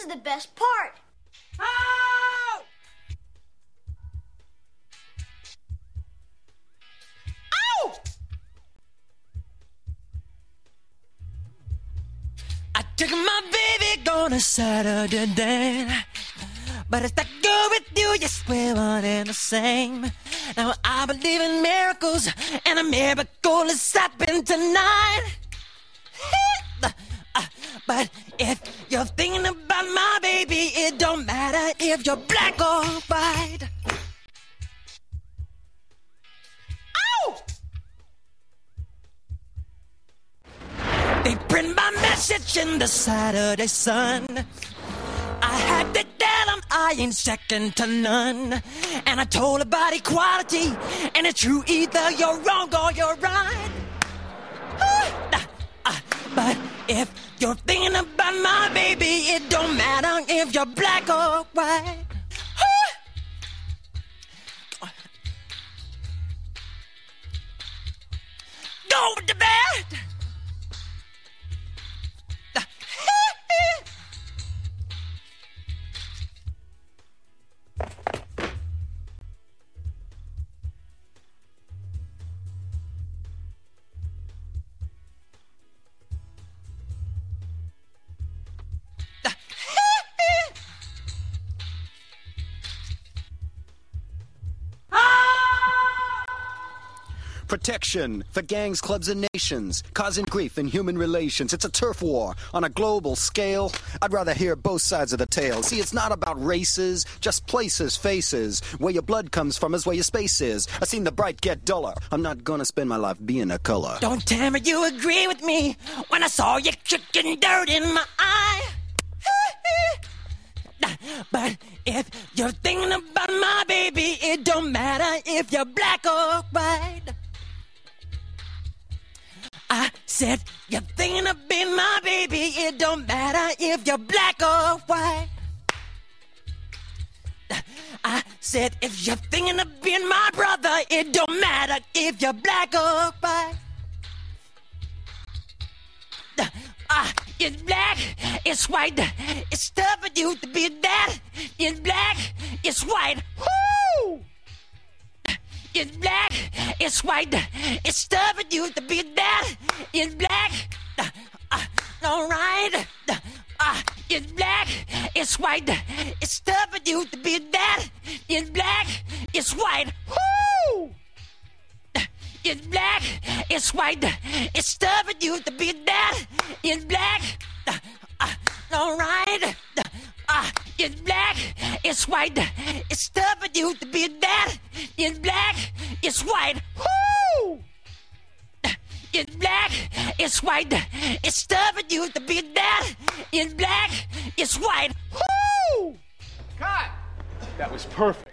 is the best part. Ow! Ow! I took my baby on a Saturday night. But it's that girl with you, you swear one and the same. Now I believe in miracles, and a miracle is happening tonight. But if you're thinking about my baby, it don't matter if you're black or white. Ow! They print my message in the Saturday Sun. I had to tell them I ain't second to none. And I told about equality, and it's true either you're wrong or you're right. If you're thinking about my baby, it don't matter if you're black or white. Go to bed. Protection for gangs, clubs, and nations, causing grief in human relations. It's a turf war on a global scale. I'd rather hear both sides of the tale. See, it's not about races, just places, faces. Where your blood comes from is where your space is. I've seen the bright get duller. I'm not gonna spend my life being a color. Don't tell me you agree with me when I saw you kicking dirt in my eye. But if you're thinking about my baby, it don't matter if you're black or white. Said, you're thinking of being my baby, it don't matter if you're black or white. I said, if you're thinking of being my brother, it don't matter if you're black or white. Ah, it's black, it's white, it's tough for you to be that. It's black, it's white. Woo! It's black, it's white, it's for you to be that. It's black, ah, all right. Ah, it's black, it's white, it's for you to be that. It's black, it's white. Woo! It's black, it's white, it's for you to be that. It's black, uh, uh, all right. Uh, it's black, it's white, it's tough for you to be that. It's black, it's white. Woo! It's black, it's white, it's tough for you to be that. It's black, it's white. Woo! That was perfect.